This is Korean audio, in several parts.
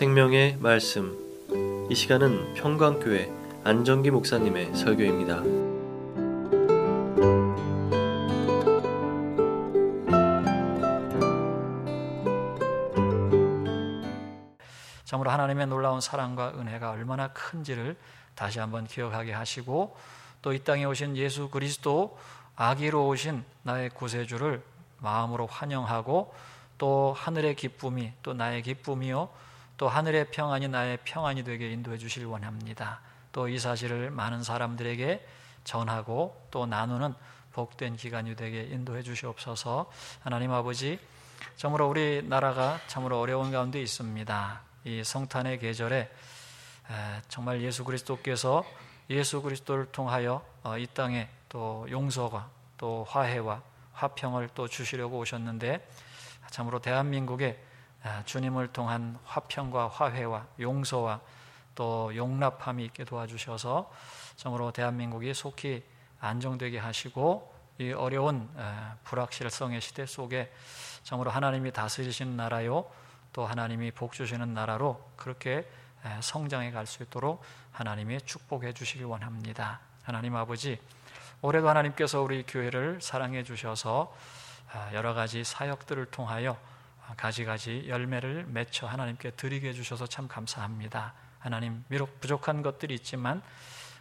생명의 말씀. 이 시간은 평강교회 안정기 목사님의 설교입니다. 참으로 하나님의 놀라운 사랑과 은혜가 얼마나 큰지를 다시 한번 기억하게 하시고 또 이 땅에 오신 예수 그리스도 아기로 오신 나의 구세주를 마음으로 환영하고 또 하늘의 기쁨이 또 나의 기쁨이요 또 하늘의 평안이 나의 평안이 되게 인도해 주실 원합니다. 또 이 사실을 많은 사람들에게 전하고 또 나누는 복된 기간이 되게 인도해 주시옵소서. 하나님 아버지, 참으로 우리 나라가 참으로 어려운 가운데 있습니다. 이 성탄의 계절에 정말 예수 그리스도께서 예수 그리스도를 통하여 어, 이 땅에 또 용서가 또 화해와 화평을 또 주시려고 오셨는데 참으로 대한민국에 아, 주님을 통한 화평과 화해와 용서와 또 용납함이 있게 도와주셔서 참으로 대한민국이 속히 안정되게 하시고 이 어려운 아, 불확실성의 시대 속에 참으로 하나님이 다스리시는 나라요 또 하나님이 복 주시는 나라로 그렇게 아, 성장해 갈 수 있도록 하나님이 축복해 주시길 원합니다. 하나님 아버지 올해도 하나님께서 우리 교회를 사랑해 주셔서 아, 여러 가지 사역들을 통하여 가지가지 열매를 맺혀 하나님께 드리게 해주셔서 참 감사합니다. 하나님, 비록 부족한 것들이 있지만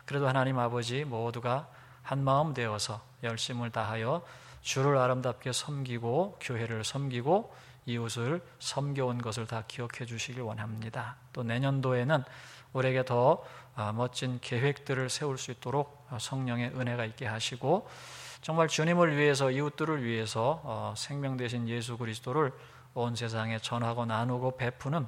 그래도 하나님 아버지 모두가 한 마음 되어서 열심을 다하여 주를 아름답게 섬기고 교회를 섬기고 이웃을 섬겨온 것을 다 기억해 주시길 원합니다. 또 내년도에는 우리에게 더 아, 멋진 계획들을 세울 수 있도록 성령의 은혜가 있게 하시고 정말 주님을 위해서 이웃들을 위해서 어, 생명 되신 예수 그리스도를 온 세상에 전하고 나누고 베푸는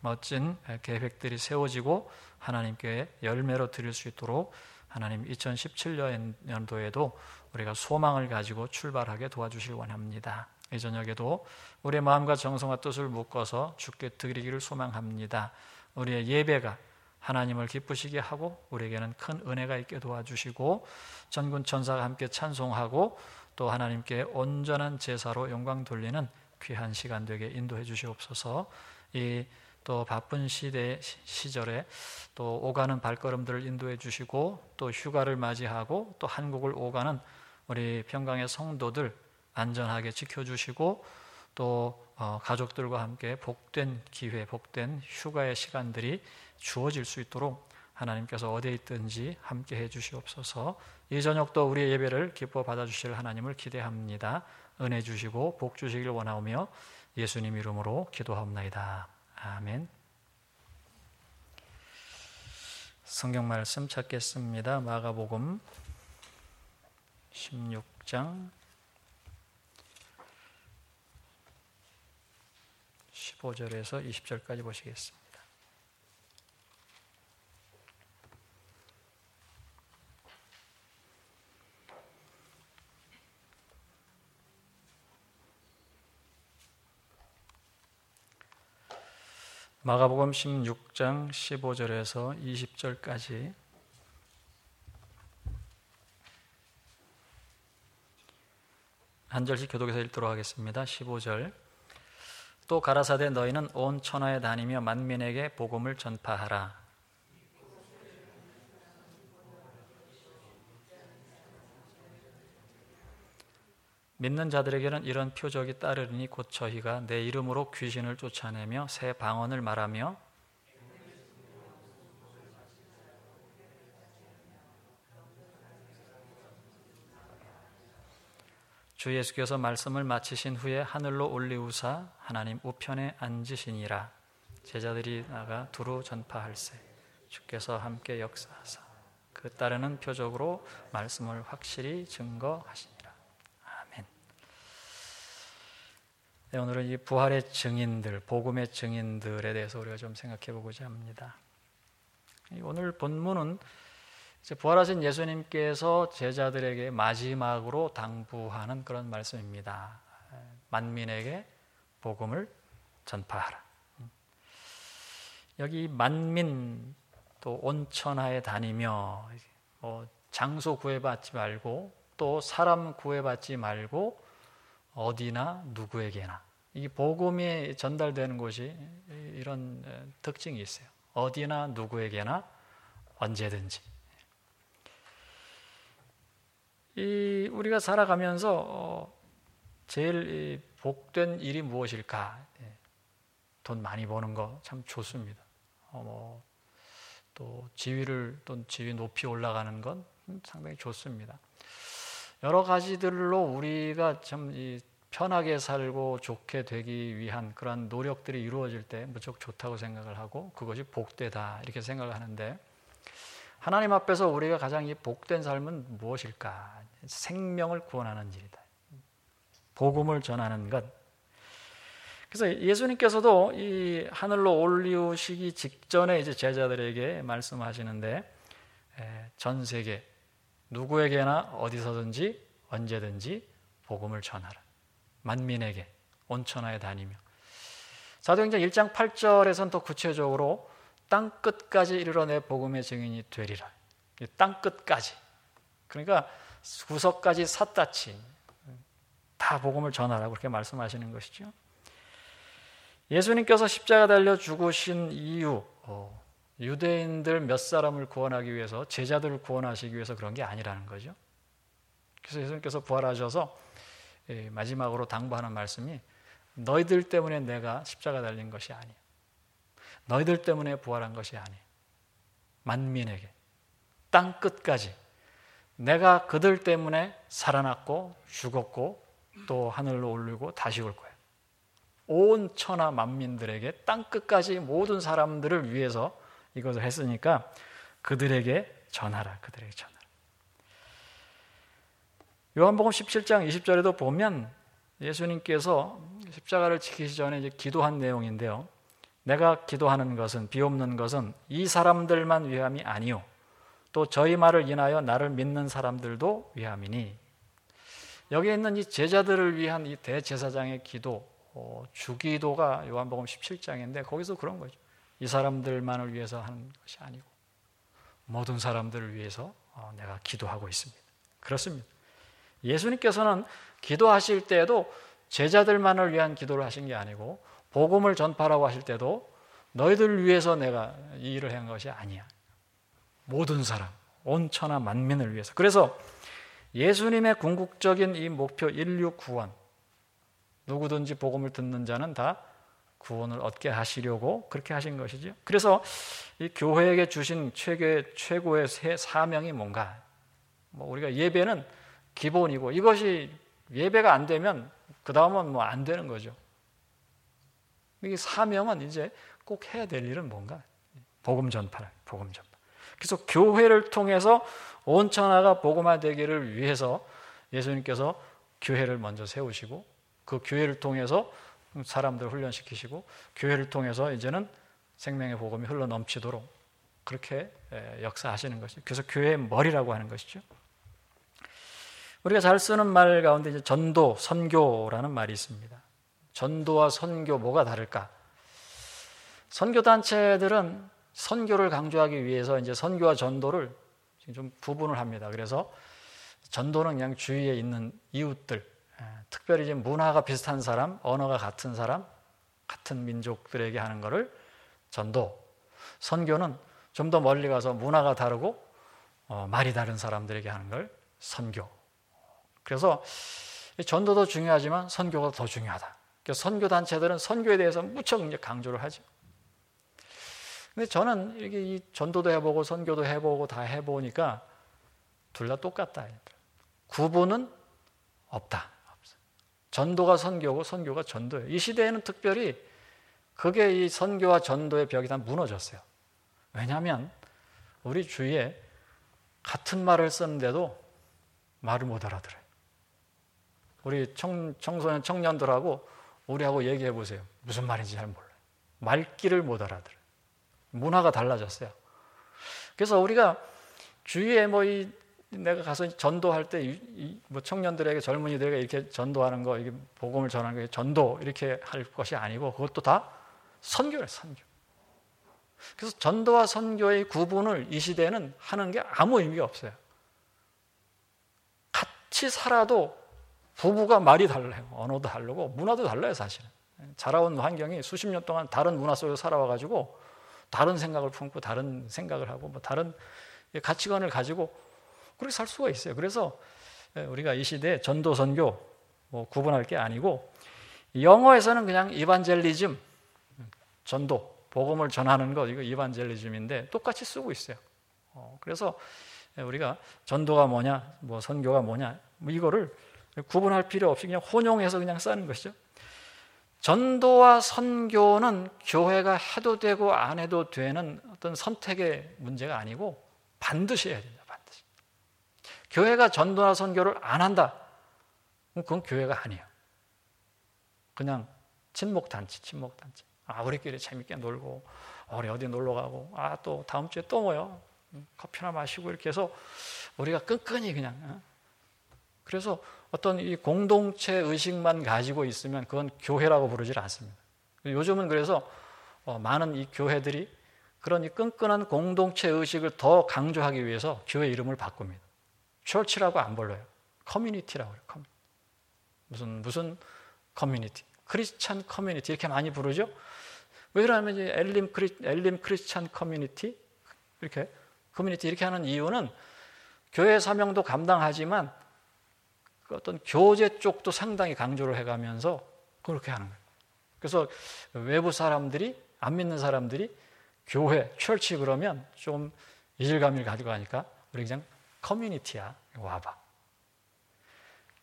멋진 계획들이 세워지고 하나님께 열매로 드릴 수 있도록 하나님 2017년도에도 우리가 소망을 가지고 출발하게 도와주실 원합니다. 이 저녁에도 우리의 마음과 정성과 뜻을 묶어서 주께 드리기를 소망합니다. 우리의 예배가 하나님을 기쁘시게 하고 우리에게는 큰 은혜가 있게 도와주시고 전군 천사가 함께 찬송하고 또 하나님께 온전한 제사로 영광 돌리는 귀한 시간 되게 인도해 주시옵소서. 이 또 바쁜 시대 시절에 또 오가는 발걸음들을 인도해 주시고 또 휴가를 맞이하고 또 한국을 오가는 우리 평강의 성도들 안전하게 지켜 주시고 또 어, 가족들과 함께 복된 기회, 복된 휴가의 시간들이 주어질 수 있도록 하나님께서 어디에 있든지 함께 해 주시옵소서. 이 저녁도 우리의 예배를 기뻐 받아 주실 하나님을 기대합니다. 은혜 주시고 복 주시길 원하오며 예수님 이름으로 기도하옵나이다. 아멘. 성경 말씀 찾겠습니다. 마가복음 16장 15절에서 20절까지 보시겠습니다. 마가복음 16장 15절에서 20절까지 한 절씩 교독해서 읽도록 하겠습니다. 15절 또 가라사대 너희는 온 천하에 다니며 만민에게 복음을 전파하라. 믿는 자들에게는 이런 표적이 따르리니 곧 저희가 내 이름으로 귀신을 쫓아내며 새 방언을 말하며 주 예수께서 말씀을 마치신 후에 하늘로 올리우사 하나님 우편에 앉으시니라. 제자들이 나가 두루 전파할세. 주께서 함께 역사하사. 그 따르는 표적으로 말씀을 확실히 증거하시니 네, 오늘은 이 부활의 증인들, 복음의 증인들에 대해서 우리가 좀 생각해 보고자 합니다. 오늘 본문은 부활하신 예수님께서 제자들에게 마지막으로 당부하는 그런 말씀입니다. 만민에게 복음을 전파하라. 여기 만민 또 온천하에 다니며 뭐 장소 구애받지 말고 또 사람 구애받지 말고 어디나 누구에게나 이 복음이 전달되는 곳이 이런 특징이 있어요. 어디나 누구에게나 언제든지. 이 우리가 살아가면서 어, 제일 복된 일이 무엇일까? 예, 돈 많이 버는 거 참 좋습니다. 어, 뭐, 또 지위를 또 지위 높이 올라가는 건 상당히 좋습니다. 여러 가지들로 우리가 참 편하게 살고 좋게 되기 위한 그러한 노력들이 이루어질 때 무척 좋다고 생각을 하고 그것이 복되다 이렇게 생각을 하는데 하나님 앞에서 우리가 가장 이 복된 삶은 무엇일까? 생명을 구원하는 일이다. 복음을 전하는 것. 그래서 예수님께서도 이 하늘로 올리우시기 직전에 이제 제자들에게 말씀하시는데 전 세계 누구에게나 어디서든지 언제든지 복음을 전하라. 만민에게 온천하에 다니며 사도행전 1장 8절에서는 더 구체적으로 땅 끝까지 이르러 내 복음의 증인이 되리라. 땅 끝까지. 그러니까 구석까지 삿다치 다 복음을 전하라고 그렇게 말씀하시는 것이죠. 예수님께서 십자가 달려 죽으신 이유, 어, 유대인들 몇 사람을 구원하기 위해서 제자들을 구원하시기 위해서 그런 게 아니라는 거죠. 그래서 예수님께서 부활하셔서 예, 마지막으로 당부하는 말씀이 너희들 때문에 내가 십자가 달린 것이 아니야. 너희들 때문에 부활한 것이 아니야. 만민에게 땅 끝까지 내가 그들 때문에 살아났고 죽었고 또 하늘로 올리고 다시 올 거야. 온 천하 만민들에게 땅 끝까지 모든 사람들을 위해서 이것을 했으니까 그들에게 전하라. 그들에게 전하라. 요한복음 17장 20절에도 보면 예수님께서 십자가를 지키시 전에 이제 기도한 내용인데요. 내가 기도하는 것은 비옵는 것은 이 사람들만 위함이 아니요 또 저희 말을 인하여 나를 믿는 사람들도 위함이니 여기에 있는 이 제자들을 위한 이 대제사장의 기도 어, 주기도가 요한복음 17장인데 거기서 그런 거죠. 이 사람들만을 위해서 하는 것이 아니고 모든 사람들을 위해서 어, 내가 기도하고 있습니다. 그렇습니다. 예수님께서는 기도하실 때에도 제자들만을 위한 기도를 하신 게 아니고 복음을 전파라고 하실 때도 너희들을 위해서 내가 이 일을 한 것이 아니야. 모든 사람, 온 천하 만민을 위해서. 그래서 예수님의 궁극적인 이 목표 인류 구원, 누구든지 복음을 듣는 자는 다 구원을 얻게 하시려고 그렇게 하신 것이죠. 그래서 이 교회에게 주신 최고, 최고의 사명이 뭔가? 뭐 우리가 예배는 기본이고 이것이 예배가 안 되면 그 다음은 뭐 안 되는 거죠. 이 사명은 이제 꼭 해야 될 일은 뭔가? 복음 전파, 복음 전파. 그래서 교회를 통해서 온 천하가 복음화되기를 위해서 예수님께서 교회를 먼저 세우시고 그 교회를 통해서 사람들을 훈련시키시고 교회를 통해서 이제는 생명의 복음이 흘러 넘치도록 그렇게 역사하시는 것이죠. 그래서 교회의 머리라고 하는 것이죠. 우리가 잘 쓰는 말 가운데 이제 전도, 선교라는 말이 있습니다. 전도와 선교 뭐가 다를까? 선교 단체들은 선교를 강조하기 위해서 이제 선교와 전도를 좀 구분을 합니다. 그래서 전도는 그냥 주위에 있는 이웃들, 특별히 이제 문화가 비슷한 사람, 언어가 같은 사람, 같은 민족들에게 하는 것을 전도. 선교는 좀 더 멀리 가서 문화가 다르고 어, 말이 다른 사람들에게 하는 걸 선교. 그래서 전도도 중요하지만 선교가 더 중요하다. 그래서 선교 단체들은 선교에 대해서 무척 이제 강조를 하죠. 근데 저는 이렇게 이 전도도 해보고 선교도 해보고 다 해보니까 둘 다 똑같다. 구분은 없다. 전도가 선교고 선교가 전도예요. 이 시대에는 특별히 그게 이 선교와 전도의 벽이 다 무너졌어요. 왜냐하면 우리 주위에 같은 말을 쓰는데도 말을 못 알아들어요. 우리 청, 청소년 청년들하고 우리하고 얘기해 보세요. 무슨 말인지 잘 몰라요. 말귀를 못 알아들어요. 문화가 달라졌어요. 그래서 우리가 주위에 뭐 이 내가 가서 전도할 때 뭐 청년들에게 젊은이들에게 이렇게 전도하는 거 이게 복음을 전하는 게 전도 이렇게 할 것이 아니고 그것도 다 선교래 선교. 그래서 전도와 선교의 구분을 이 시대에는 하는 게 아무 의미가 없어요. 같이 살아도 부부가 말이 달라요. 언어도 다르고 문화도 달라요, 사실은. 자라온 환경이 수십 년 동안 다른 문화 속에서 살아와가지고 다른 생각을 품고 다른 생각을 하고 뭐 다른 가치관을 가지고 그렇게 살 수가 있어요. 그래서 우리가 이 시대에 전도 선교 뭐 구분할 게 아니고 영어에서는 그냥 이반젤리즘 전도 복음을 전하는 거 이거 이반젤리즘인데 똑같이 쓰고 있어요. 어, 그래서 우리가 전도가 뭐냐, 뭐 선교가 뭐냐, 뭐 이거를 구분할 필요 없이 그냥 혼용해서 그냥 쓰는 것이죠. 전도와 선교는 교회가 해도 되고 안 해도 되는 어떤 선택의 문제가 아니고 반드시 해야 된다. 반드시. 교회가 전도나 선교를 안 한다. 그건 교회가 아니에요. 그냥 친목 단체, 친목 단체. 아, 우리끼리 재밌게 놀고, 우리 어디 놀러 가고, 아, 또 다음 주에 또 모여. 커피나 마시고 이렇게 해서 우리가 끈끈이 그냥. 어? 그래서 어떤 이 공동체 의식만 가지고 있으면 그건 교회라고 부르질 않습니다. 요즘은 그래서 어, 많은 이 교회들이 그런 이 끈끈한 공동체 의식을 더 강조하기 위해서 교회 이름을 바꿉니다. church라고 안 불러요. community라고 해요. 커뮤니티. 무슨 무슨 community. Christian community 이렇게 많이 부르죠. 왜냐하면 엘림 크리 엘림 Christian community 이렇게 커뮤니티 이렇게 하는 이유는 교회 사명도 감당하지만 그 어떤 교제 쪽도 상당히 강조를 해가면서 그렇게 하는 거예요. 그래서 외부 사람들이 안 믿는 사람들이 교회, 철치 그러면 좀 이질감을 가지고 가니까 우리 그냥 커뮤니티야 와봐.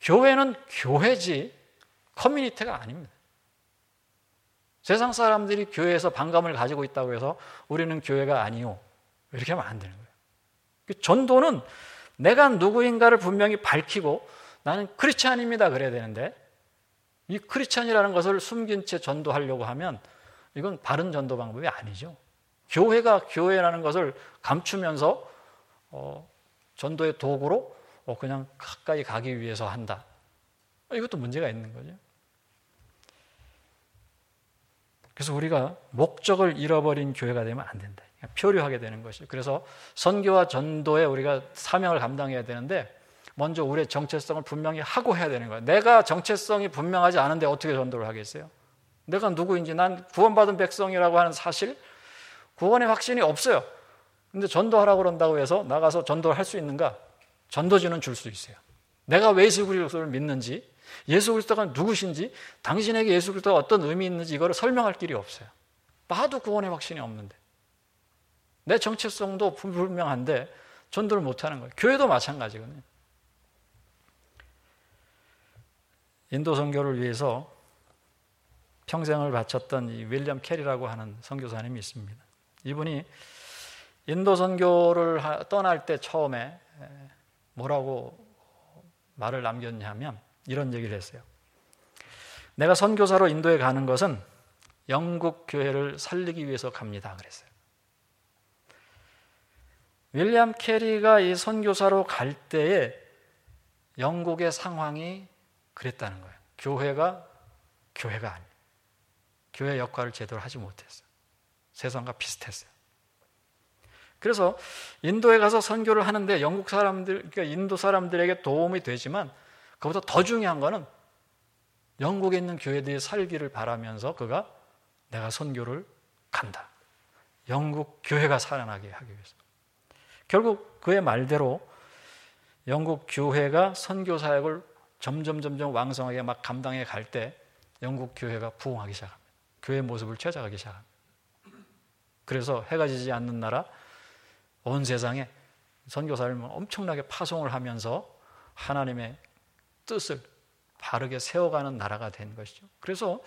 교회는 교회지 커뮤니티가 아닙니다. 세상 사람들이 교회에서 반감을 가지고 있다고 해서 우리는 교회가 아니요. 이렇게 하면 안 되는 거예요. 그 전도는 내가 누구인가를 분명히 밝히고 나는 크리스찬입니다 그래야 되는데 이 크리스찬이라는 것을 숨긴 채 전도하려고 하면 이건 바른 전도 방법이 아니죠. 교회가 교회라는 것을 감추면서 어, 전도의 도구로 어, 그냥 가까이 가기 위해서 한다. 이것도 문제가 있는 거죠. 그래서 우리가 목적을 잃어버린 교회가 되면 안 된다. 표류하게 되는 것이죠. 그래서 선교와 전도에 우리가 사명을 감당해야 되는데 먼저 우리의 정체성을 분명히 하고 해야 되는 거예요. 내가 정체성이 분명하지 않은데 어떻게 전도를 하겠어요? 내가 누구인지 난 구원받은 백성이라고 하는 사실, 구원의 확신이 없어요. 근데 전도하라고 그런다고 해서 나가서 전도를 할 수 있는가? 전도지는 줄 수 있어요. 내가 왜 예수 그리스도를 믿는지, 예수 그리스도가 누구신지, 당신에게 예수 그리스도가 어떤 의미 있는지 이거를 설명할 길이 없어요. 나도 구원의 확신이 없는데. 내 정체성도 불분명한데 전도를 못하는 거예요. 교회도 마찬가지거든요. 인도 선교를 위해서 평생을 바쳤던 이 윌리엄 캐리라고 하는 선교사님이 있습니다. 이분이 인도 선교를 떠날 때 처음에 뭐라고 말을 남겼냐면 이런 얘기를 했어요. 내가 선교사로 인도에 가는 것은 영국 교회를 살리기 위해서 갑니다. 그랬어요. 윌리엄 캐리가 이 선교사로 갈 때에 영국의 상황이 그랬다는 거예요. 교회가 교회가 아니에요. 교회 역할을 제대로 하지 못했어요. 세상과 비슷했어요. 그래서 인도에 가서 선교를 하는데 영국 사람들, 그러니까 인도 사람들에게 도움이 되지만 그보다 더 중요한 거는 영국에 있는 교회들이 살기를 바라면서 그가 내가 선교를 간다. 영국 교회가 살아나게 하기 위해서. 결국 그의 말대로 영국 교회가 선교 사역을 점점 점점 왕성하게 막 감당해 갈 때 영국 교회가 부흥하기 시작합니다. 교회 모습을 찾아가기 시작합니다. 그래서 해가 지지 않는 나라 온 세상에 선교사를 엄청나게 파송을 하면서 하나님의 뜻을 바르게 세워가는 나라가 된 것이죠. 그래서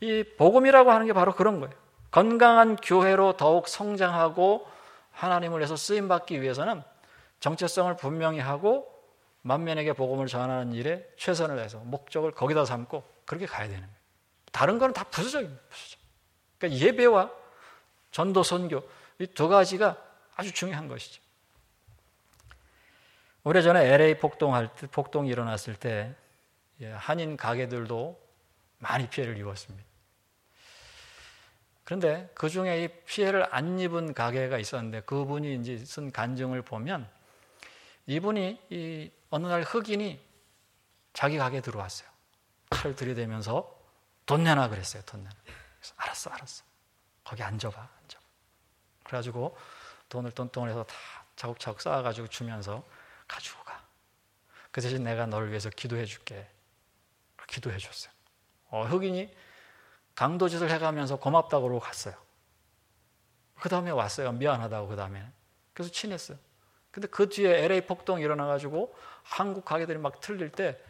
이 복음이라고 하는 게 바로 그런 거예요. 건강한 교회로 더욱 성장하고 하나님을 위해서 쓰임 받기 위해서는 정체성을 분명히 하고 만면에게 복음을 전하는 일에 최선을 다해서 목적을 거기다 삼고 그렇게 가야 되는 거예요. 다른 거는 다 부수적입니다. 부수적. 그러니까 예배와 전도 선교 이 두 가지가 아주 중요한 것이죠. 오래전에 LA 폭동할 때, 폭동이 일어났을 때 예, 한인 가게들도 많이 피해를 입었습니다. 그런데 그 중에 이 피해를 안 입은 가게가 있었는데 그분이 이제 쓴 간증을 보면 이분이 이 어느 날 흑인이 자기 가게에 들어왔어요. 칼을 들이대면서 돈 내놔 그랬어요. 돈 내놔. 그래서 알았어, 알았어. 거기 앉아봐, 앉아봐. 그래가지고 돈을 똥똥을 해서 다 차곡차곡 쌓아가지고 주면서 가지고 가. 그 대신 내가 너를 위해서 기도해 줄게. 기도해 줬어요. 어, 흑인이 강도짓을 해가면서 고맙다고 그러고 갔어요. 그 다음에 왔어요. 미안하다고 그 다음에. 그래서 친했어요. 근데 그 뒤에 LA 폭동이 일어나가지고 한국 가게들이 막 틀릴 때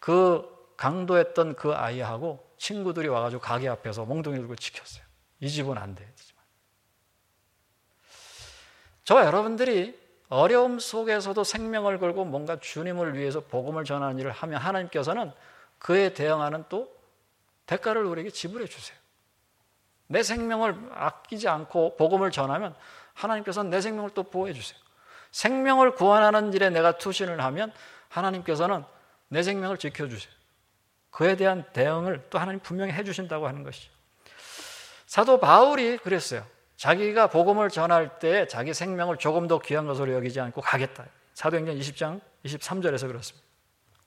그 강도했던 그 아이하고 친구들이 와가지고 가게 앞에서 몽둥이 들고 지켰어요. 이 집은 안 돼. 저 여러분들이 어려움 속에서도 생명을 걸고 뭔가 주님을 위해서 복음을 전하는 일을 하면 하나님께서는 그에 대응하는 또 대가를 우리에게 지불해 주세요. 내 생명을 아끼지 않고 복음을 전하면 하나님께서는 내 생명을 또 보호해 주세요. 생명을 구원하는 일에 내가 투신을 하면 하나님께서는 내 생명을 지켜주세요. 그에 대한 대응을 또 하나님 분명히 해주신다고 하는 것이죠. 사도 바울이 그랬어요. 자기가 복음을 전할 때 자기 생명을 조금 더 귀한 것으로 여기지 않고 가겠다. 사도행전 20장 23절에서 그렇습니다.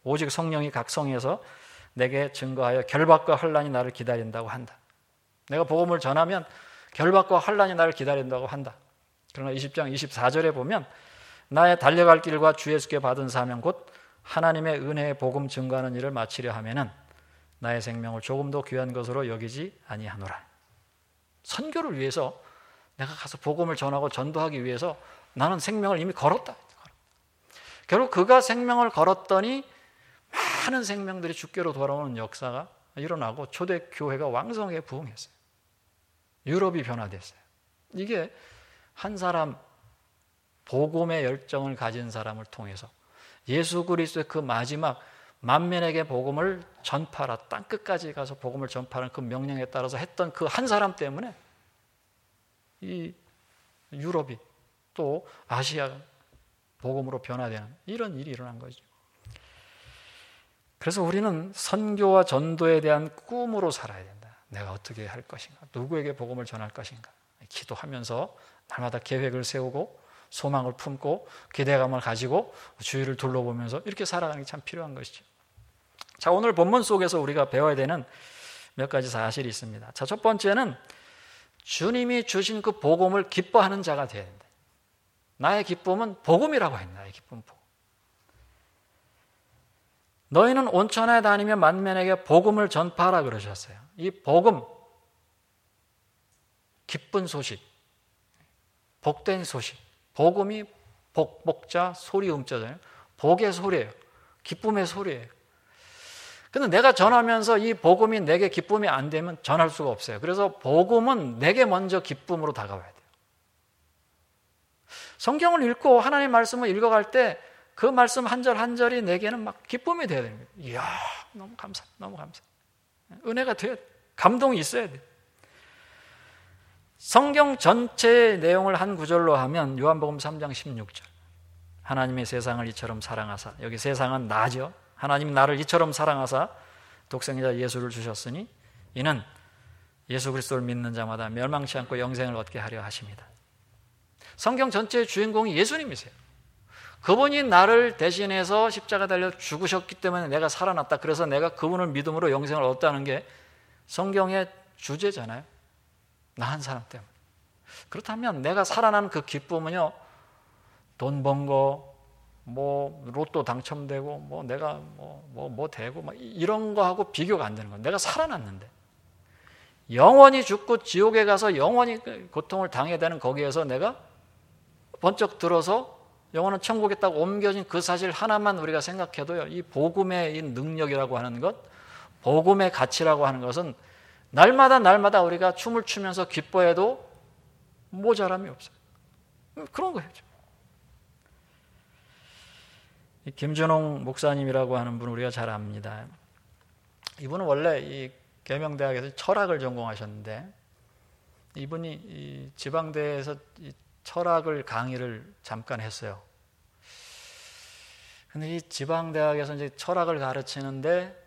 오직 성령이 각 성에서 내게 증거하여 결박과 환란이 나를 기다린다고 한다. 내가 복음을 전하면 결박과 환란이 나를 기다린다고 한다. 그러나 20장 24절에 보면 나의 달려갈 길과 주 예수께 받은 사명 곧 하나님의 은혜의 복음 증거하는 일을 마치려 하면은 나의 생명을 조금 더 귀한 것으로 여기지 아니하노라. 선교를 위해서 내가 가서 복음을 전하고 전도하기 위해서 나는 생명을 이미 걸었다. 결국 그가 생명을 걸었더니 많은 생명들이 주께로 돌아오는 역사가 일어나고 초대 교회가 왕성하게 부흥했어요. 유럽이 변화됐어요. 이게 한 사람 복음의 열정을 가진 사람을 통해서 예수 그리스도의 그 마지막 만면에게 복음을 전파라 땅 끝까지 가서 복음을 전파하는 그 명령에 따라서 했던 그 한 사람 때문에 이 유럽이 또 아시아가 복음으로 변화되는 이런 일이 일어난 거죠. 그래서 우리는 선교와 전도에 대한 꿈으로 살아야 된다. 내가 어떻게 할 것인가? 누구에게 복음을 전할 것인가? 기도하면서 날마다 계획을 세우고 소망을 품고 기대감을 가지고 주위를 둘러보면서 이렇게 살아가는 게 참 필요한 것이죠. 자, 오늘 본문 속에서 우리가 배워야 되는 몇 가지 사실이 있습니다. 자, 첫 번째는 주님이 주신 그 복음을 기뻐하는 자가 되어야 된다. 나의 기쁨은 복음이라고 했나? 나의 기쁨. 너희는 온천에 다니며 만면에게 복음을 전파하라 그러셨어요. 이 복음, 기쁜 소식, 복된 소식. 복음이 복, 복자, 소리 음자잖아요. 복의 소리예요. 기쁨의 소리예요. 근데 내가 전하면서 이 복음이 내게 기쁨이 안 되면 전할 수가 없어요. 그래서 복음은 내게 먼저 기쁨으로 다가와야 돼요. 성경을 읽고 하나님 말씀을 읽어갈 때 그 말씀 한 절 한 절이 내게는 막 기쁨이 돼야 됩니다. 이야, 너무 감사, 너무 감사. 은혜가 돼야 돼. 감동이 있어야 돼. 성경 전체의 내용을 한 구절로 하면 요한복음 3장 16절. 하나님의 세상을 이처럼 사랑하사. 여기 세상은 나죠. 하나님 나를 이처럼 사랑하사 독생자 예수를 주셨으니 이는 예수 그리스도를 믿는 자마다 멸망치 않고 영생을 얻게 하려 하십니다. 성경 전체의 주인공이 예수님이세요. 그분이 나를 대신해서 십자가 달려 죽으셨기 때문에 내가 살아났다. 그래서 내가 그분을 믿음으로 영생을 얻다는 게 성경의 주제잖아요. 나 한 사람 때문에. 그렇다면 내가 살아난 그 기쁨은요, 돈 번 거, 뭐 로또 당첨되고 뭐 내가 뭐 뭐뭐 뭐 되고 막 이런 거하고 비교가 안 되는 거예요. 내가 살아났는데 영원히 죽고 지옥에 가서 영원히 그 고통을 당해야 되는 거기에서 내가 번쩍 들어서 영원한 천국에 딱 옮겨진 그 사실 하나만 우리가 생각해도요. 이 복음의 이 능력이라고 하는 것, 복음의 가치라고 하는 것은 날마다 날마다 우리가 춤을 추면서 기뻐해도 모자람이 없어요. 그런 거예요. 김준홍 목사님이라고 하는 분 우리가 잘 압니다. 이분은 원래 이 계명대학에서 철학을 전공하셨는데 이분이 이 지방대에서 이 철학을 강의를 잠깐 했어요. 근데 이 지방대학에서 이제 철학을 가르치는데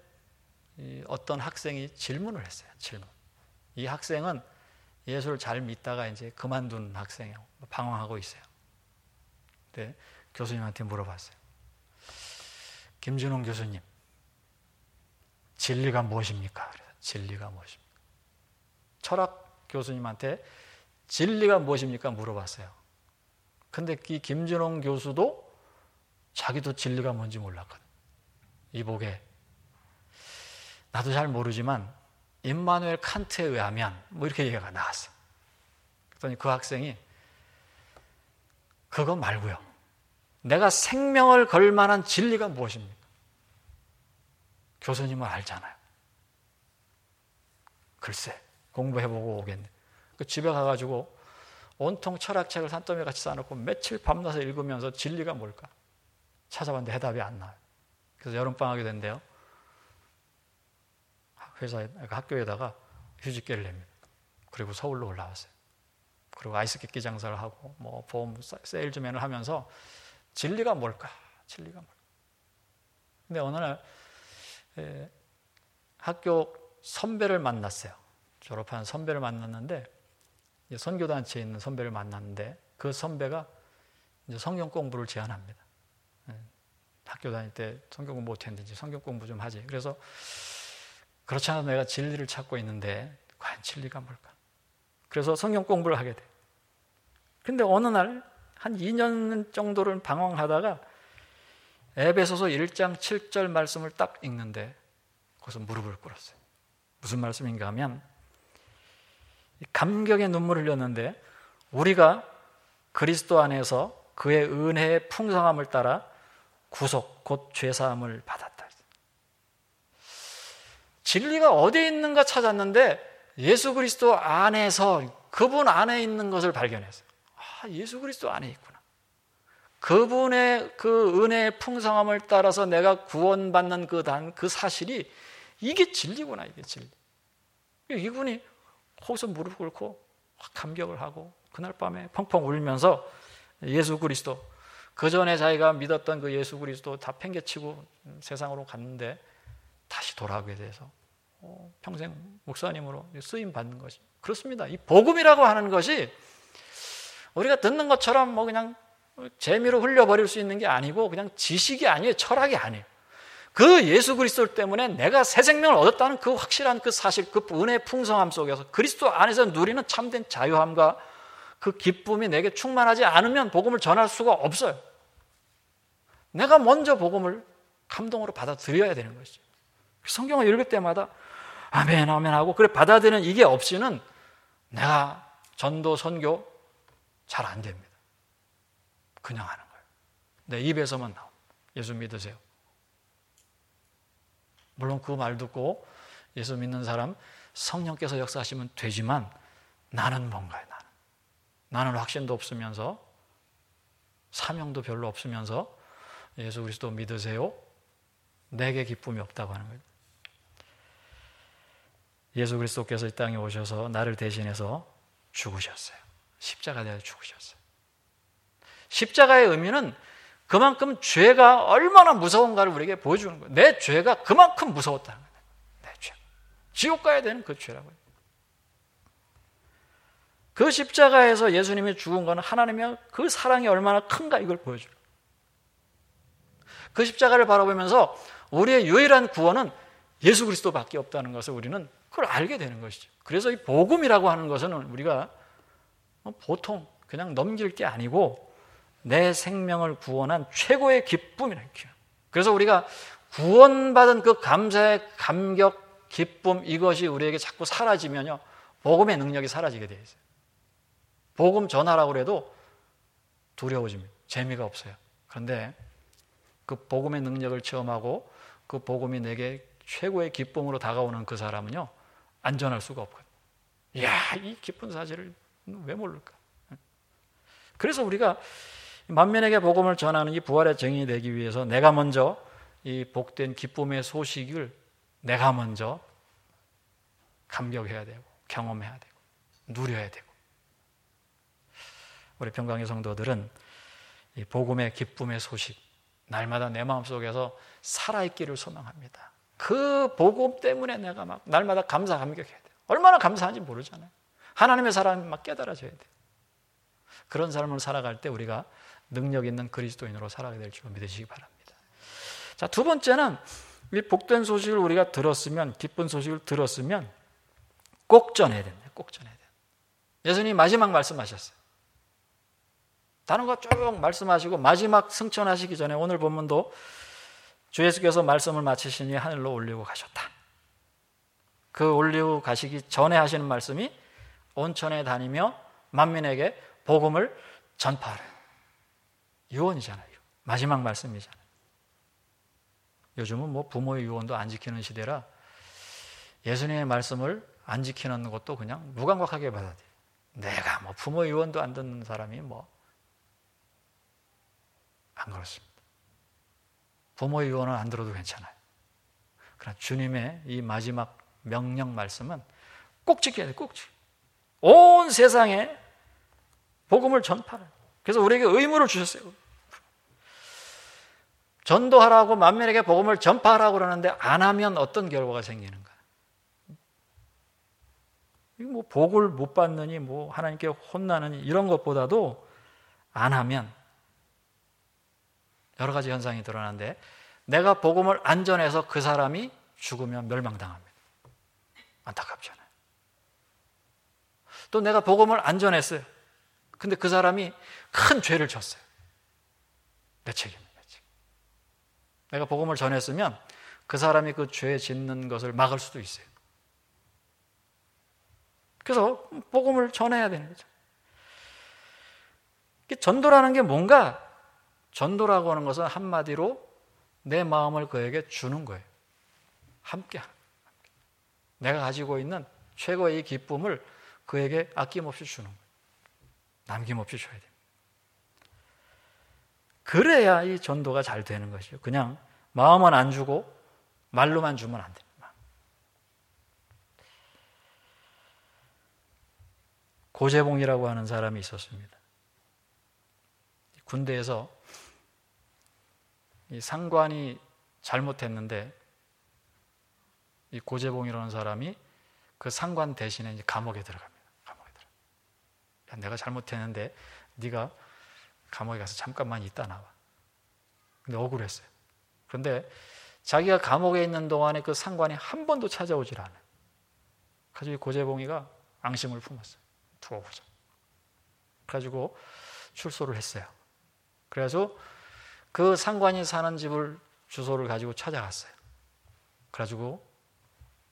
어떤 학생이 질문을 했어요. 질문. 이 학생은 예수를 잘 믿다가 이제 그만둔 학생이에요. 방황하고 있어요. 근데 교수님한테 물어봤어요. 김준홍 교수님, 진리가 무엇입니까? 진리가 무엇입니까? 철학 교수님한테 진리가 무엇입니까? 물어봤어요. 근데 이 김준홍 교수도 자기도 진리가 뭔지 몰랐거든. 이복에 나도 잘 모르지만 임마누엘 칸트에 의하면 뭐 이렇게 얘기가 나왔어. 그랬더니 그 학생이 그거 말고요. 내가 생명을 걸 만한 진리가 무엇입니까? 교수님은 알잖아요. 글쎄, 공부해보고 오겠네. 그 집에 가가지고 온통 철학책을 산더미 같이 쌓아놓고 며칠 밤낮에 읽으면서 진리가 뭘까? 찾아봤는데 해답이 안 나와요. 그래서 여름방학이 된대요. 회사에, 학교에다가 휴직계를 냅니다. 그리고 서울로 올라왔어요. 그리고 아이스케키 장사를 하고, 뭐, 보험 세일즈맨을 하면서 진리가 뭘까? 진리가 뭘까? 근데 어느 날, 에, 학교 선배를 만났어요. 졸업한 선배를 만났는데, 선교 단체에 있는 선배를 만났는데, 그 선배가 이제 성경 공부를 제안합니다. 학교 다닐 때 성경 공부 못했는지 성경 공부 좀 하지. 그래서 그렇지 않아도 내가 진리를 찾고 있는데 과연 진리가 뭘까? 그래서 성경 공부를 하게 돼. 근데 어느 날 한 2년 정도를 방황하다가 에베소서 1장 7절 말씀을 딱 읽는데 거기서 무릎을 꿇었어요. 무슨 말씀인가 하면 감격의 눈물을 흘렸는데 우리가 그리스도 안에서 그의 은혜의 풍성함을 따라 구속 곧 죄 사함을 받았다. 진리가 어디에 있는가 찾았는데 예수 그리스도 안에서 그분 안에 있는 것을 발견했어요. 아, 예수 그리스도 안에 있구나. 그분의 그 은혜의 풍성함을 따라서 내가 구원받는 그 단, 그 사실이 이게 진리구나, 이게 진리. 이분이 거기서 무릎 꿇고 감격을 하고 그날 밤에 펑펑 울면서 예수 그리스도 그 전에 자기가 믿었던 그 예수 그리스도 다 팽개치고 세상으로 갔는데 다시 돌아오게 돼서 어, 평생 목사님으로 쓰임 받는 것이 그렇습니다. 이 복음이라고 하는 것이 우리가 듣는 것처럼 뭐 그냥 재미로 흘려버릴 수 있는 게 아니고 그냥 지식이 아니에요. 철학이 아니에요. 그 예수 그리스도 때문에 내가 새 생명을 얻었다는 그 확실한 그 사실, 그 은혜의 풍성함 속에서 그리스도 안에서 누리는 참된 자유함과 그 기쁨이 내게 충만하지 않으면 복음을 전할 수가 없어요. 내가 먼저 복음을 감동으로 받아들여야 되는 것이죠. 성경을 읽을 때마다 아멘, 아멘 하고 그래 받아들이는 이게 없이는 내가 전도, 선교 잘 안 됩니다. 그냥 하는 거예요. 내 입에서만 나옵 예수 믿으세요. 물론 그 말 듣고 예수 믿는 사람 성령께서 역사하시면 되지만 나는 뭔가요, 나는. 나는 확신도 없으면서 사명도 별로 없으면서 예수 그리스도 믿으세요? 내게 기쁨이 없다고 하는 거예요. 예수 그리스도께서 이 땅에 오셔서 나를 대신해서 죽으셨어요. 십자가 되어 죽으셨어요. 십자가의 의미는 그만큼 죄가 얼마나 무서운가를 우리에게 보여주는 거예요. 내 죄가 그만큼 무서웠다는 거예요. 내 죄. 지옥 가야 되는 그 죄라고요. 그 십자가에서 예수님이 죽은 것은 하나님의 그 사랑이 얼마나 큰가 이걸 보여줘요. 그 십자가를 바라보면서 우리의 유일한 구원은 예수 그리스도밖에 없다는 것을 우리는 그걸 알게 되는 것이죠. 그래서 이 복음이라고 하는 것은 우리가 보통 그냥 넘길 게 아니고 내 생명을 구원한 최고의 기쁨이라는 거예요. 그래서 우리가 구원받은 그 감사의 감격, 기쁨 이것이 우리에게 자꾸 사라지면요. 복음의 능력이 사라지게 되어 있어요. 복음 전하라고 해도 두려워집니다. 재미가 없어요. 그런데 그 복음의 능력을 체험하고 그 복음이 내게 최고의 기쁨으로 다가오는 그 사람은요, 안전할 수가 없거든요. 이야, 이 기쁜 사실을 왜 모를까? 그래서 우리가 만면에게 복음을 전하는 이 부활의 증인이 되기 위해서 내가 먼저 이 복된 기쁨의 소식을 내가 먼저 감격해야 되고, 경험해야 되고, 누려야 되고. 우리 평강의 성도들은 이 복음의 기쁨의 소식, 날마다 내 마음속에서 살아있기를 소망합니다. 그 복음 때문에 내가 막 날마다 감사 감격해야 돼요. 얼마나 감사한지 모르잖아요. 하나님의 사랑이 막 깨달아져야 돼요. 그런 삶을 살아갈 때 우리가 능력 있는 그리스도인으로 살아가게 될 줄 믿으시기 바랍니다. 자, 두 번째는 이 복된 소식을 우리가 들었으면 기쁜 소식을 들었으면 꼭 전해야 됩니다. 꼭 전해야 돼요. 예수님 마지막 말씀하셨어요. 다른 거 쭉 말씀하시고 마지막 승천하시기 전에 오늘 본문도 주 예수께서 말씀을 마치시니 하늘로 올리고 가셨다. 그 올리고 가시기 전에 하시는 말씀이 온천에 다니며 만민에게 복음을 전파하라. 유언이잖아요. 마지막 말씀이잖아요. 요즘은 뭐 부모의 유언도 안 지키는 시대라 예수님의 말씀을 안 지키는 것도 그냥 무감각하게 받아들여요. 내가 뭐 부모의 유언도 안 듣는 사람이 뭐 안 그렇습니다. 부모의 유언은 안 들어도 괜찮아요. 그러나 주님의 이 마지막 명령 말씀은 꼭 지켜야 돼요. 꼭 지켜. 온 세상에 복음을 전파를. 그래서 우리에게 의무를 주셨어요. 전도하라고 만민에게 복음을 전파하라고 그러는데 안 하면 어떤 결과가 생기는가? 뭐 복을 못 받느니 뭐 하나님께 혼나느니 이런 것보다도 안 하면 여러 가지 현상이 드러나는데 내가 복음을 안 전해서 그 사람이 죽으면 멸망당합니다. 안타깝잖아요. 또 내가 복음을 안 전했어요. 근데 그 사람이 큰 죄를 졌어요. 내 책임. 내가 복음을 전했으면 그 사람이 그 죄 짓는 것을 막을 수도 있어요. 그래서 복음을 전해야 되는 거죠. 전도라는 게 뭔가 전도라고 하는 것은 한마디로 내 마음을 그에게 주는 거예요. 함께. 내가 가지고 있는 최고의 기쁨을 그에게 아낌없이 주는 거예요. 남김없이 줘야 돼요. 그래야 이 전도가 잘 되는 것이죠. 그냥 마음은 안 주고 말로만 주면 안 됩니다. 고재봉이라고 하는 사람이 있었습니다. 군대에서 이 상관이 잘못했는데 이 고재봉이라는 사람이 그 상관 대신에 이제 감옥에 들어갑니다. 감옥에 들어. 야, 내가 잘못했는데 네가 감옥에 가서 잠깐만 있다 나와. 근데 억울했어요. 그런데 자기가 감옥에 있는 동안에 그 상관이 한 번도 찾아오질 않아요. 가지고 고재봉이가 앙심을 품었어요. 두고 보자. 가지고 출소를 했어요. 그래서 그 상관이 사는 집을 주소를 가지고 찾아갔어요. 그래가지고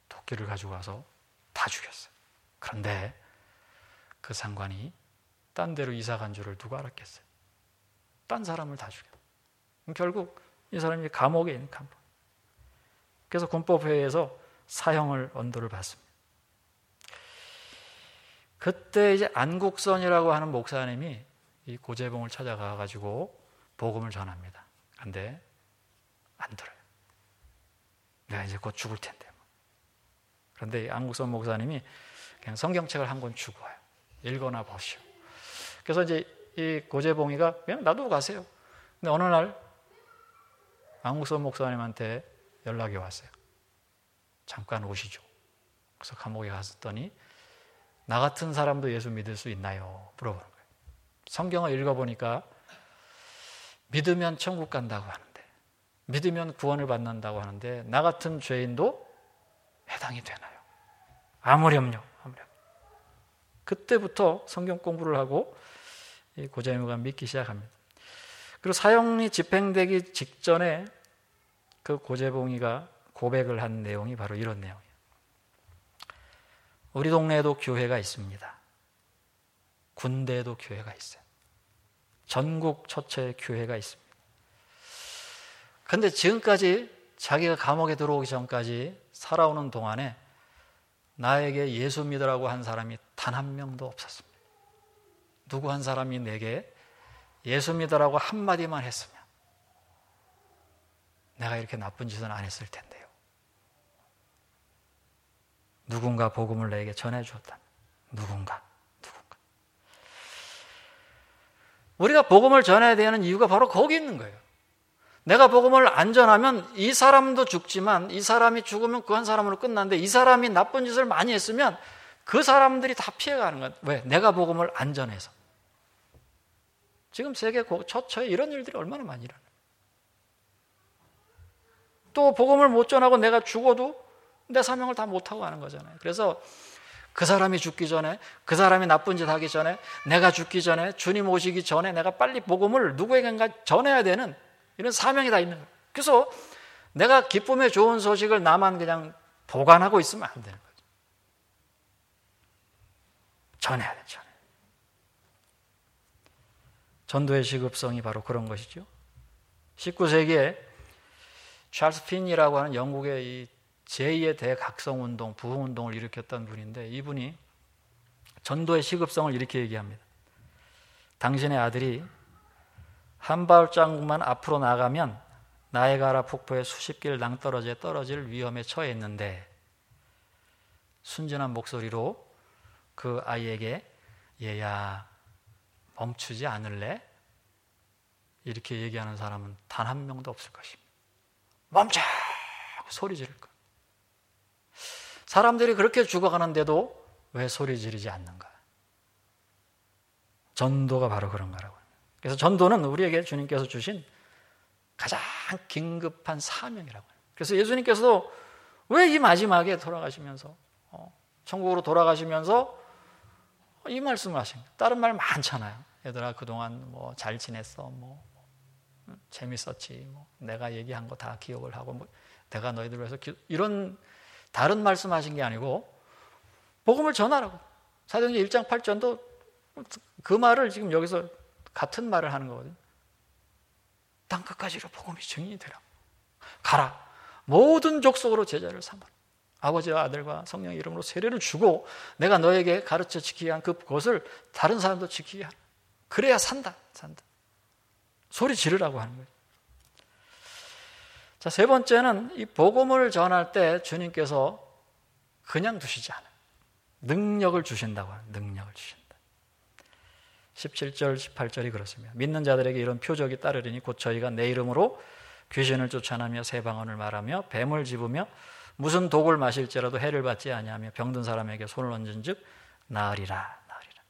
도끼를 가지고 와서 다 죽였어요. 그런데 그 상관이 딴 데로 이사 간 줄을 누가 알았겠어요? 딴 사람을 다 죽여. 결국 이 사람이 감옥에 있는 감옥. 그래서 군법회의에서 사형을 언도를 받습니다. 그때 이제 안국선이라고 하는 목사님이 이 고재봉을 찾아가 가지고 복음을 전합니다. 근데 안 들어요. 내가 이제 곧 죽을 텐데. 그런데 안국선 목사님이 그냥 성경책을 한 권 주고 와요. 읽어나 보시오. 그래서 이제 이 고재봉이가 그냥 놔두고 가세요. 근데 어느 날 안국선 목사님한테 연락이 왔어요. 잠깐 오시죠. 그래서 감옥에 갔더니 나 같은 사람도 예수 믿을 수 있나요? 물어보는 거예요. 성경을 읽어보니까 믿으면 천국 간다고 하는데, 믿으면 구원을 받는다고 하는데, 나 같은 죄인도 해당이 되나요? 아무렴요. 아무렴. 그때부터 성경 공부를 하고 고자유가 믿기 시작합니다. 그리고 사형이 집행되기 직전에 그 고재봉이가 고백을 한 내용이 바로 이런 내용이에요. 우리 동네에도 교회가 있습니다. 군대에도 교회가 있어요. 전국 처처에 교회가 있습니다. 근데 지금까지 자기가 감옥에 들어오기 전까지 살아오는 동안에 나에게 예수 믿으라고 한 사람이 단 한 명도 없었습니다. 누구 한 사람이 내게 예수 믿으라고 한마디만 했으면 내가 이렇게 나쁜 짓은 안 했을 텐데요. 누군가 복음을 내게 전해 주었다. 누군가. 우리가 복음을 전해야 되는 이유가 바로 거기 있는 거예요. 내가 복음을 안 전하면 이 사람도 죽지만 이 사람이 죽으면 그 한 사람으로 끝나는데 이 사람이 나쁜 짓을 많이 했으면 그 사람들이 다 피해가는 거예요. 왜? 내가 복음을 안 전해서. 지금 세계 처처에 이런 일들이 얼마나 많이 일어나요. 또 복음을 못 전하고 내가 죽어도 내 사명을 다 못하고 하는 거잖아요. 그래서 그 사람이 죽기 전에, 그 사람이 나쁜 짓 하기 전에, 내가 죽기 전에, 주님 오시기 전에 내가 빨리 복음을 누구에겐가 전해야 되는 이런 사명이 다 있는 거예요. 그래서 내가 기쁨의 좋은 소식을 나만 그냥 보관하고 있으면 안 되는 거죠. 전해야 돼, 전해. 전도의 시급성이 바로 그런 것이죠. 19세기에 찰스 핀이라고 하는 영국의 이 제2의 대각성운동, 부흥운동을 일으켰던 분인데 이분이 전도의 시급성을 이렇게 얘기합니다. 당신의 아들이 한 발자국만 앞으로 나가면 나에가라 폭포의 수십 길 낭떠러지에 떨어질 위험에 처해 있는데 순진한 목소리로 그 아이에게 얘야 멈추지 않을래? 이렇게 얘기하는 사람은 단 한 명도 없을 것입니다. 멈춰! 소리 지를 것. 사람들이 그렇게 죽어가는데도 왜 소리 지르지 않는가? 전도가 바로 그런 거라고. 그래서 전도는 우리에게 주님께서 주신 가장 긴급한 사명이라고. 그래서 예수님께서도 왜 이 마지막에 돌아가시면서 어, 천국으로 돌아가시면서 이 말씀을 하신 거예요. 다른 말 많잖아요. 얘들아 그동안 뭐 잘 지냈어, 뭐, 뭐 재밌었지, 뭐 내가 얘기한 거 다 기억을 하고 뭐 내가 너희들 위해서 기... 이런 다른 말씀하신 게 아니고 복음을 전하라고. 사도행전 1장 8절도 그 말을 지금 여기서 같은 말을 하는 거거든요. 땅 끝까지로 복음이 증인이 되라. 가라. 모든 족속으로 제자를 삼아라. 아버지와 아들과 성령의 이름으로 세례를 주고 내가 너에게 가르쳐 지키게 한 그것을 다른 사람도 지키게 하라. 그래야 산다. 산다. 소리 지르라고 하는 거예요. 자, 세 번째는 이 복음을 전할 때 주님께서 그냥 두시지 않아요. 능력을 주신다고 하요 능력을 주신다. 17절, 18절이 그렇습니다. 믿는 자들에게 이런 표적이 따르리니 곧 저희가 내 이름으로 귀신을 쫓아내며 새 방언을 말하며 뱀을 집으며 무슨 독을 마실지라도 해를 받지 아니하며 병든 사람에게 손을 얹은즉 나으리라 나으리라.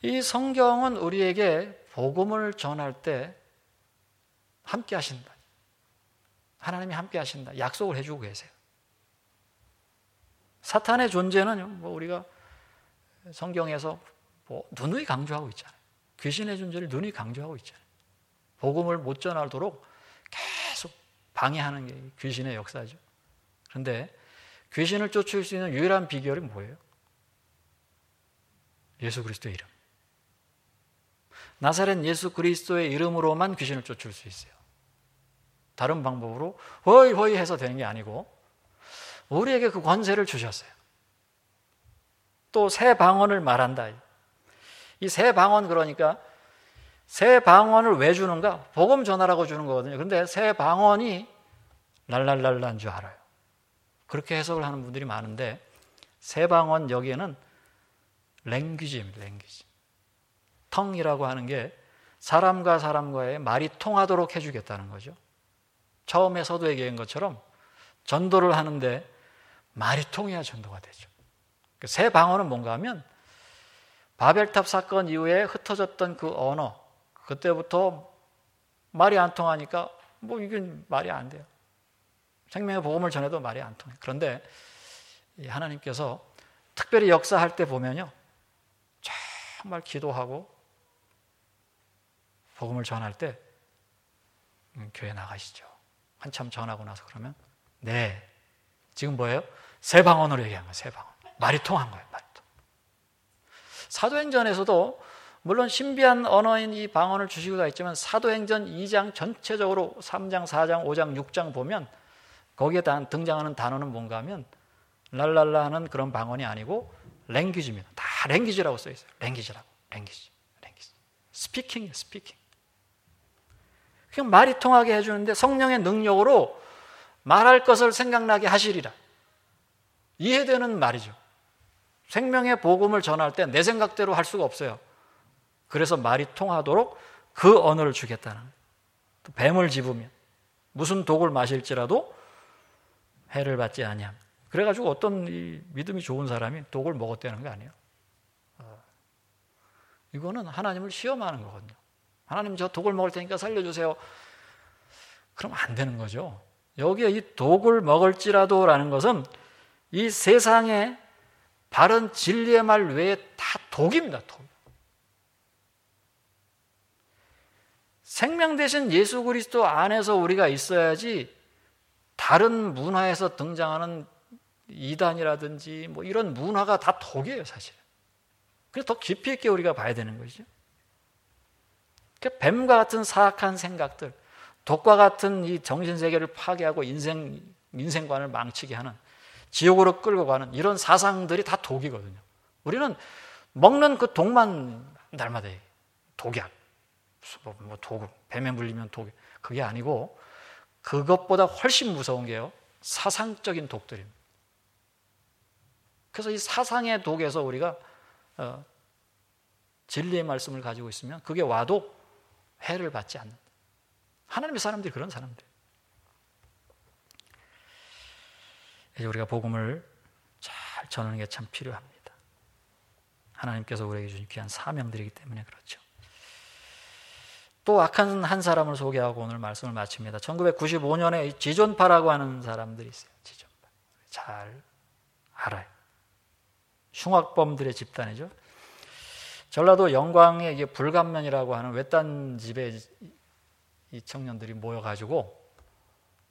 이 성경은 우리에게 복음을 전할 때 함께 하신다. 하나님이 함께 하신다. 약속을 해주고 계세요. 사탄의 존재는 뭐 우리가 성경에서 뭐 누누이 강조하고 있잖아요. 귀신의 존재를 누누이 강조하고 있잖아요. 복음을 못 전하도록 계속 방해하는 게 귀신의 역사죠. 그런데 귀신을 쫓을 수 있는 유일한 비결이 뭐예요? 예수 그리스도의 이름. 나사렛 예수 그리스도의 이름으로만 귀신을 쫓을 수 있어요. 다른 방법으로 허이 허이 해서 되는 게 아니고 우리에게 그 권세를 주셨어요. 또 새 방언을 말한다. 이 새 방언 그러니까 새 방언을 왜 주는가? 복음 전하라고 주는 거거든요. 근데 새 방언이 랄랄랄라인 줄 알아요. 그렇게 해석을 하는 분들이 많은데 새 방언 여기에는 랭귀지입니다. 랭귀지. 텅이라고 하는 게 사람과 사람과의 말이 통하도록 해주겠다는 거죠. 처음에 서도 얘기한 것처럼 전도를 하는데 말이 통해야 전도가 되죠. 그새 방언은 뭔가 하면 바벨탑 사건 이후에 흩어졌던 그 언어, 그때부터 말이 안 통하니까 뭐 이건 말이 안 돼요. 생명의 복음을 전해도 말이 안 통해요. 그런데 하나님께서 특별히 역사할 때 보면요. 정말 기도하고 복음을 전할 때 음, 교회 나가시죠. 한참 전하고 나서 그러면 네 지금 뭐예요? 새 방언으로 얘기한 거예요. 새 방언. 말이 통한 거예요. 말이 통. 사도행전에서도 물론 신비한 언어인 이 방언을 주시고도 있지만 사도행전 2장 전체적으로 3장, 4장, 5장, 6장 보면 거기에 등장하는 단어는 뭔가 하면 랄랄라 하는 그런 방언이 아니고 랭귀지입니다. 다 랭귀지라고 써 있어요. 랭귀지라고. 랭귀지. 랭귀지. 스피킹이에요. 스피킹. 그냥 말이 통하게 해주는데 성령의 능력으로 말할 것을 생각나게 하시리라. 이해되는 말이죠. 생명의 복음을 전할 때 내 생각대로 할 수가 없어요. 그래서 말이 통하도록 그 언어를 주겠다는 또 뱀을 집으면 무슨 독을 마실지라도 해를 받지 아니함. 그래가지고 어떤 믿음이 좋은 사람이 독을 먹었다는 거 아니에요. 어. 이거는 하나님을 시험하는 거거든요. 하나님 저 독을 먹을 테니까 살려주세요. 그럼 안 되는 거죠. 여기에 이 독을 먹을지라도라는 것은 이 세상에 바른 진리의 말 외에 다 독입니다. 독. 생명 대신 예수 그리스도 안에서 우리가 있어야지 다른 문화에서 등장하는 이단이라든지 뭐 이런 문화가 다 독이에요, 사실. 그래서 더 깊이 있게 우리가 봐야 되는 것이죠. 그러니까 뱀과 같은 사악한 생각들, 독과 같은 이 정신 세계를 파괴하고 인생 인생관을 망치게 하는 지옥으로 끌고 가는 이런 사상들이 다 독이거든요. 우리는 먹는 그 독만 날마다. 뭐, 뭐 독, 뱀에 물리면 독. 그게 아니고 그것보다 훨씬 무서운 게요. 사상적인 독들입니다. 그래서 이 사상의 독에서 우리가 어, 진리의 말씀을 가지고 있으면 그게 와도 해를 받지 않는다. 하나님의 사람들이 그런 사람들. 이제 우리가 복음을 잘 전하는 게 참 필요합니다. 하나님께서 우리에게 주신 귀한 사명들이기 때문에 그렇죠. 또 악한 한 사람을 소개하고 오늘 말씀을 마칩니다. 1995년에 지존파라고 하는 사람들이 있어요. 지존파. 잘 알아요. 흉악범들의 집단이죠. 전라도 영광에 이게 불감면이라고 하는 외딴 집에 이 청년들이 모여가지고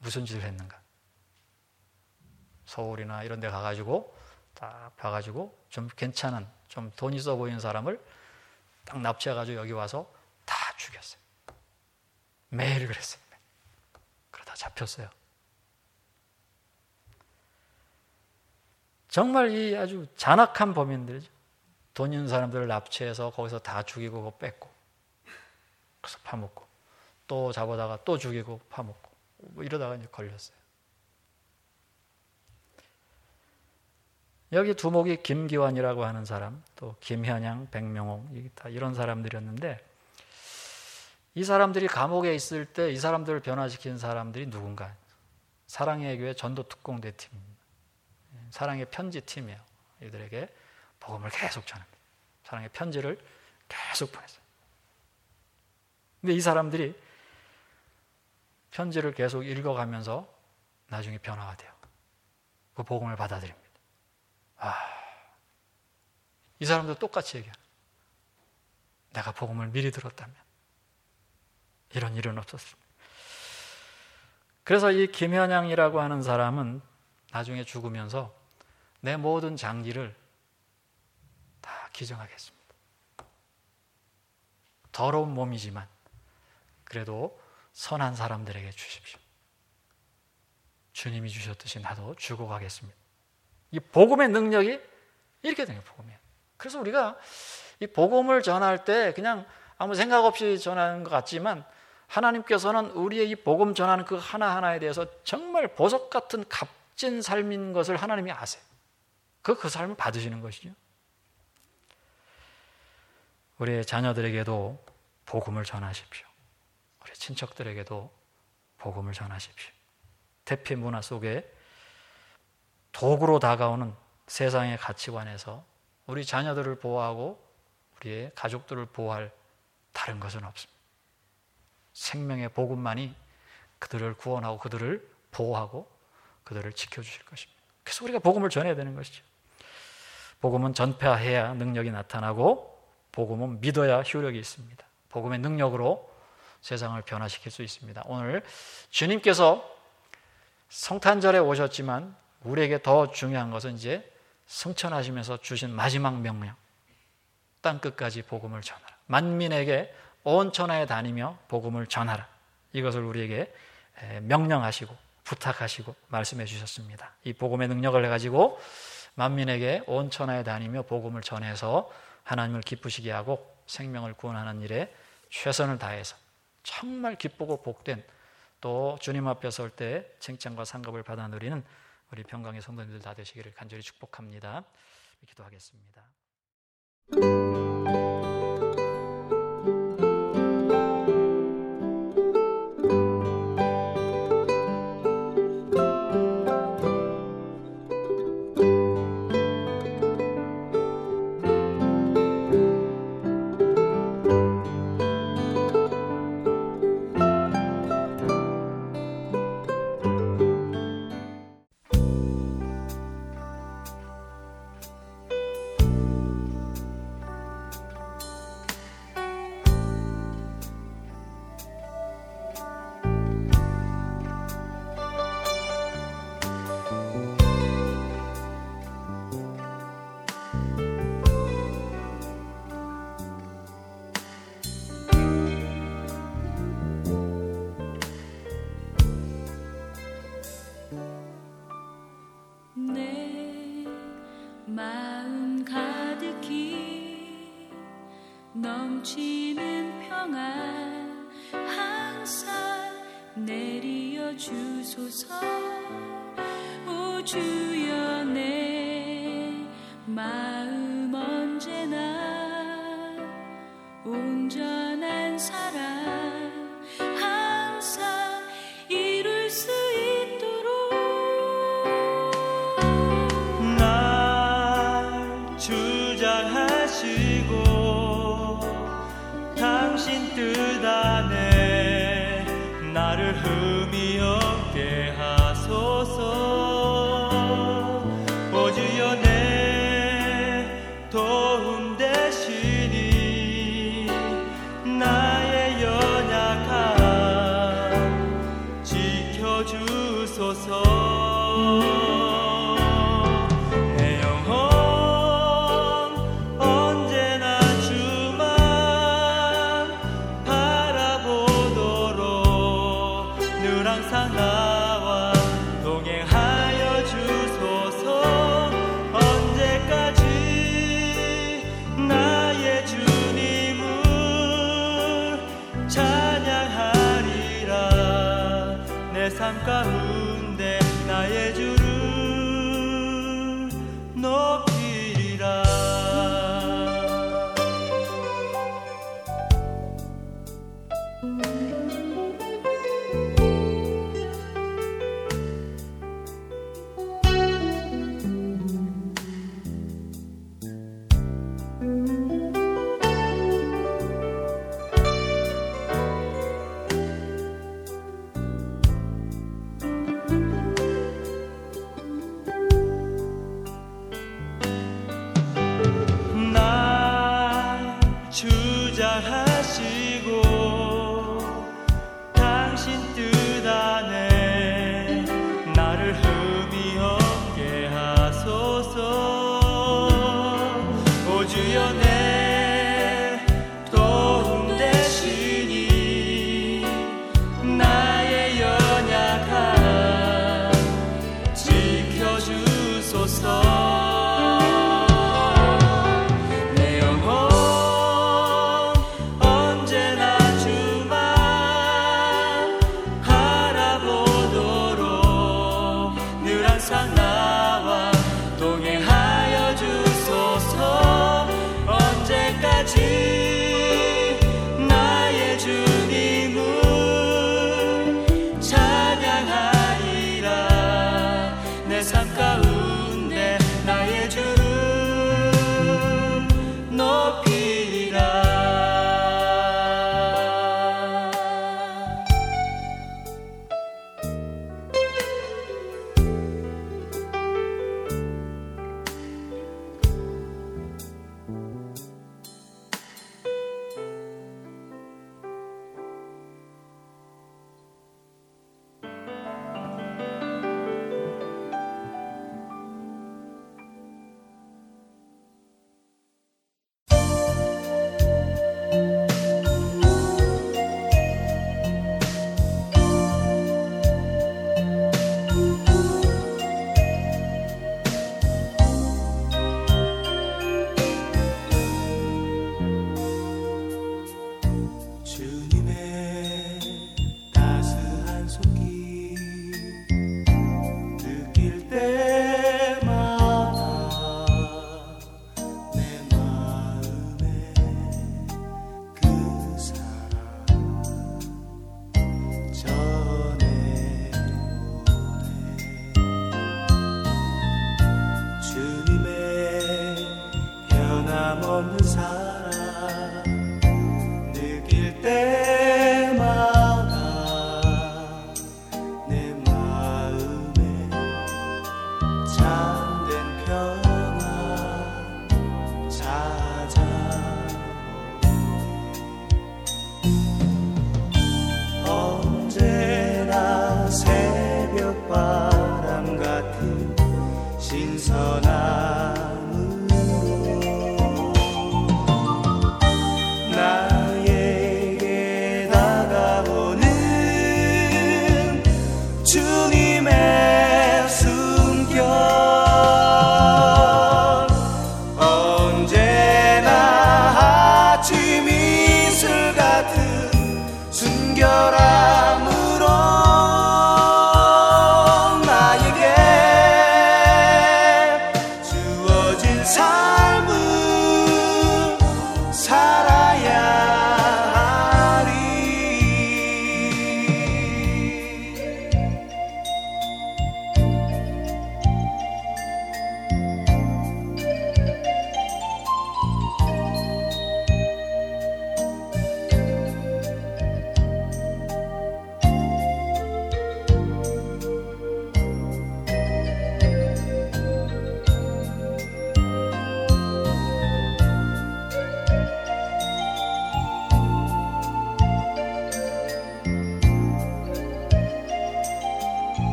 무슨 짓을 했는가? 서울이나 이런 데 가가지고 딱 봐가지고 좀 괜찮은 좀 돈 있어 보이는 사람을 딱 납치해가지고 여기 와서 다 죽였어요. 매일 그랬어요. 그러다 잡혔어요. 정말 이 아주 잔악한 범인들이죠. 돈 있는 사람들을 납치해서 거기서 다 죽이고 뺏고 그래서 파먹고 또 잡아다가 또 죽이고 파먹고 뭐 이러다가 이제 걸렸어요. 여기 두목이 김기환이라고 하는 사람, 또 김현양, 백명홍, 다 이런 사람들이었는데 이 사람들이 감옥에 있을 때 이 사람들을 변화시킨 사람들이 누군가? 사랑의 교회 전도 특공대 팀입니다. 사랑의 편지 팀이에요. 이들에게 복음을 계속 전합니다. 사랑의 편지를 계속 보냈어요. 근데 이 사람들이 편지를 계속 읽어가면서 나중에 변화가 돼요. 그 복음을 받아들입니다. 아, 이 사람도 똑같이 얘기해요. 내가 복음을 미리 들었다면 이런 일은 없었습니다. 그래서 이 김현양이라고 하는 사람은 나중에 죽으면서 내 모든 장기를 다 기증하겠습니다. 더러운 몸이지만 그래도 선한 사람들에게 주십시오. 주님이 주셨듯이 나도 주고 가겠습니다. 이 복음의 능력이 이렇게 되는 복음이에요. 그래서 우리가 이 복음을 전할 때 그냥 아무 생각 없이 전하는 것 같지만 하나님께서는 우리의 이 복음 전하는 그 하나하나에 대해서 정말 보석 같은 값진 삶인 것을 하나님이 아세요. 그, 그 삶을 받으시는 것이죠. 우리의 자녀들에게도 복음을 전하십시오. 우리 친척들에게도 복음을 전하십시오. 대피 문화 속에 도구로 다가오는 세상의 가치관에서 우리 자녀들을 보호하고 우리의 가족들을 보호할 다른 것은 없습니다. 생명의 복음만이 그들을 구원하고 그들을 보호하고 그들을 지켜주실 것입니다. 그래서 우리가 복음을 전해야 되는 것이죠. 복음은 전파해야 능력이 나타나고 복음은 믿어야 효력이 있습니다. 복음의 능력으로 세상을 변화시킬 수 있습니다. 오늘 주님께서 성탄절에 오셨지만 우리에게 더 중요한 것은 이제 승천하시면서 주신 마지막 명령. 땅 끝까지 복음을 전하라. 만민에게 온 천하에 다니며 복음을 전하라. 이것을 우리에게 명령하시고 부탁하시고 말씀해 주셨습니다. 이 복음의 능력을 해 가지고 만민에게 온 천하에 다니며 복음을 전해서 하나님을 기쁘시게 하고 생명을 구원하는 일에 최선을 다해서 정말 기쁘고 복된 또 주님 앞에 설 때 칭찬과 상급을 받아 누리는 우리 평강의 성도님들 다 되시기를 간절히 축복합니다. 기도하겠습니다. 나를 흠이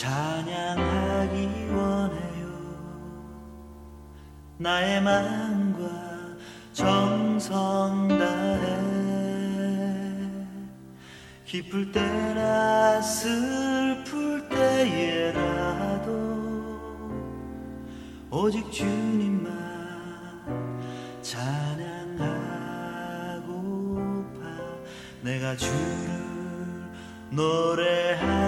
찬양하기 원해요. 나의 마음과 정성 다해 기쁠 때나 슬플 때에라도 오직 주님만 찬양하고파. 내가 주를 노래하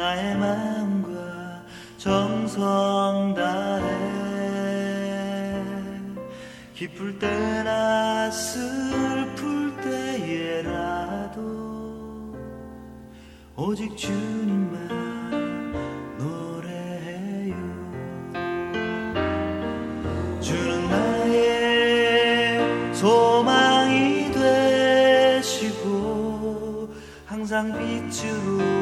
나의 마음과 정성 다해 기쁠 때나 슬플 때에라도 오직 주님만 노래해요. 주는 나의 소망이 되시고 항상 빛으로